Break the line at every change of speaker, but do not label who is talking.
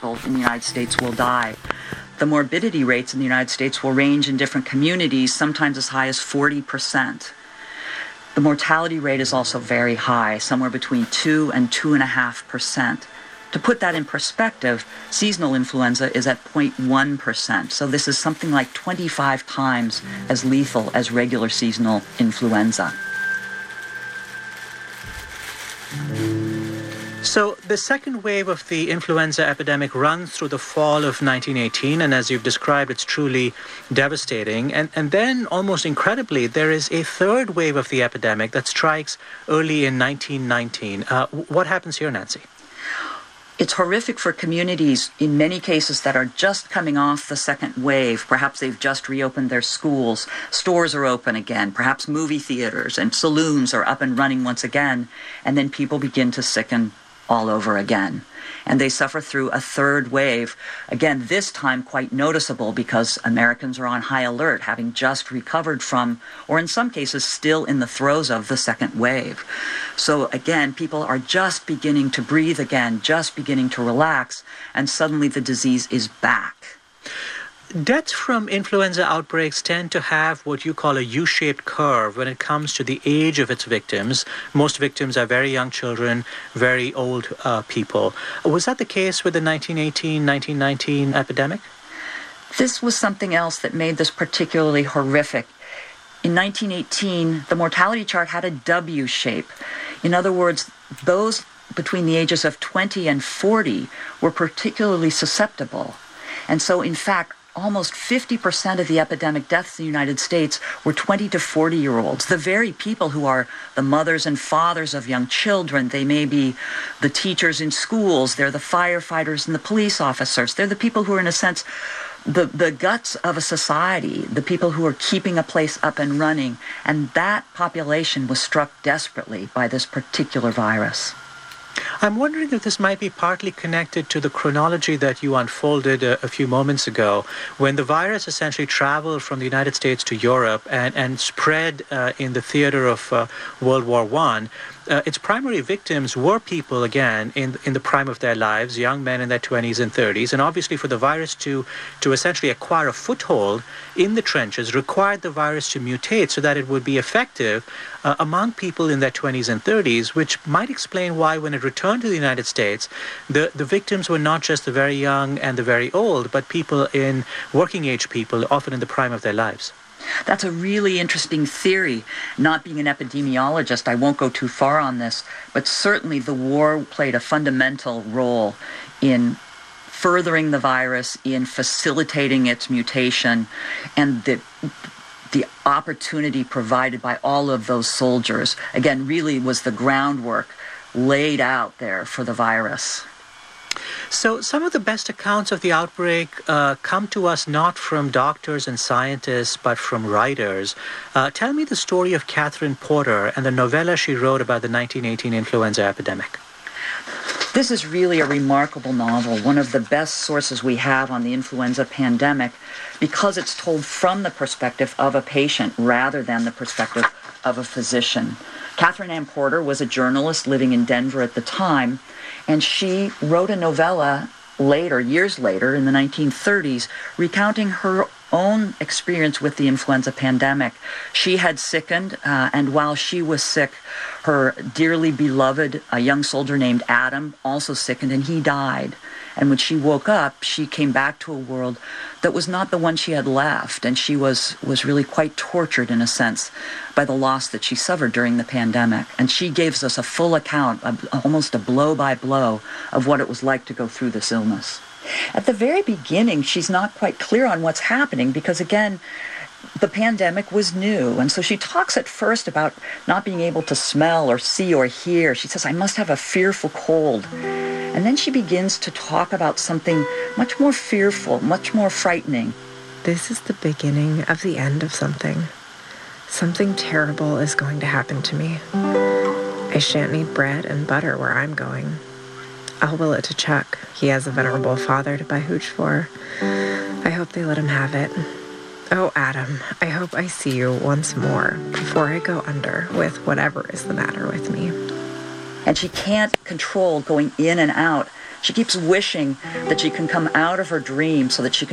people in the United States will die. The morbidity rates in the United States will range in different communities, sometimes as high as 40%. The mortality rate is also very high, somewhere between 2 and 2.5%. To put that in perspective, seasonal influenza is at 0.1%. So this is something like 25 times as lethal as regular seasonal influenza.
The second wave of the influenza epidemic runs through the fall of 1918, and as you've described, it's truly devastating. And, and then, almost incredibly, there is a third wave of the epidemic that strikes early in 1919. Uh, what happens here, Nancy?
It's horrific for communities in many cases that are just coming off the second wave. Perhaps they've just reopened their schools, stores are open again, perhaps movie theaters and saloons are up and running once again, and then people begin to sicken all over again. And they suffer through a third wave. Again, this time quite noticeable because Americans are on high alert, having just recovered from, or in some cases, still in the throes of the second wave. So again, people are just beginning to breathe again, just beginning to relax, and suddenly the disease is back.
Deaths from influenza outbreaks tend to have what you call a U shaped curve when it comes to the age of its victims. Most victims are very young children, very old uh, people. Was that the case with the 1918 1919 epidemic?
This was something else that made this particularly horrific. In 1918, the mortality chart had a W shape. In other words, those between the ages of 20 and 40 were particularly susceptible. And so, in fact, almost 50% of the epidemic deaths in the United States were 20 to 40 year olds, the very people who are the mothers and fathers of young children. They may be the teachers in schools, they're the firefighters and the police officers. They're the people who are, in a sense, the, the guts of a society, the people who are keeping a place up and running. And that population was struck desperately by this particular virus.
I'm wondering if this might be partly connected to the chronology that you unfolded a, a few moments ago, when the virus essentially traveled from the United States to Europe and, and spread uh, in the theater of uh, World War One uh, its primary victims were people, again, in, in the prime of their lives, young men in their 20s and 30s. And obviously, for the virus to, to essentially acquire a foothold in the trenches required the virus to mutate so that it would be effective uh, among people in their 20s and 30s, which might explain why, when it returned to the United States, the, the victims were not just the very young and the very old, but people in working age people, often in the prime of their lives.
That's a really interesting theory. Not being an epidemiologist, I won't go too far on this, but certainly the war played a fundamental role in furthering the virus, in facilitating its mutation, and the the opportunity provided by all of those soldiers again really was the groundwork laid out there for the virus.
So, some of the best accounts of the outbreak uh, come to us not from doctors and scientists, but from writers. Uh, tell me the story of Katherine Porter and the novella she wrote about the 1918 influenza epidemic.
This is really a remarkable novel, one of the best sources we have on the influenza pandemic, because it's told from the perspective of a patient rather than the perspective of a physician. Katherine Anne Porter was a journalist living in Denver at the time, and she wrote a novella later, years later, in the 1930s, recounting her own experience with the influenza pandemic. She had sickened, uh, and while she was sick, her dearly beloved, a young soldier named Adam, also sickened, and he died. And when she woke up, she came back to a world that was not the one she had left, and she was was really quite tortured in a sense by the loss that she suffered during the pandemic. And she gives us a full account, almost a blow by blow, of what it was like to go through this illness. At the very beginning, she's not quite clear on what's happening because, again, the pandemic was new. And so she talks at first about not being able to smell or see or hear. She says, I must have a fearful cold. And then she begins to talk about something much more fearful, much more frightening.
This is the beginning of the end of something. Something terrible is going to happen to me. I shan't need bread and butter where I'm going. I'll will it to Chuck. He has a venerable father to buy hooch for. I hope they let him have it. Oh, Adam, I hope I see you once more before I go under with whatever is the matter with me.
And she can't control going in and out She keeps wishing that she can come out of her dream so that she can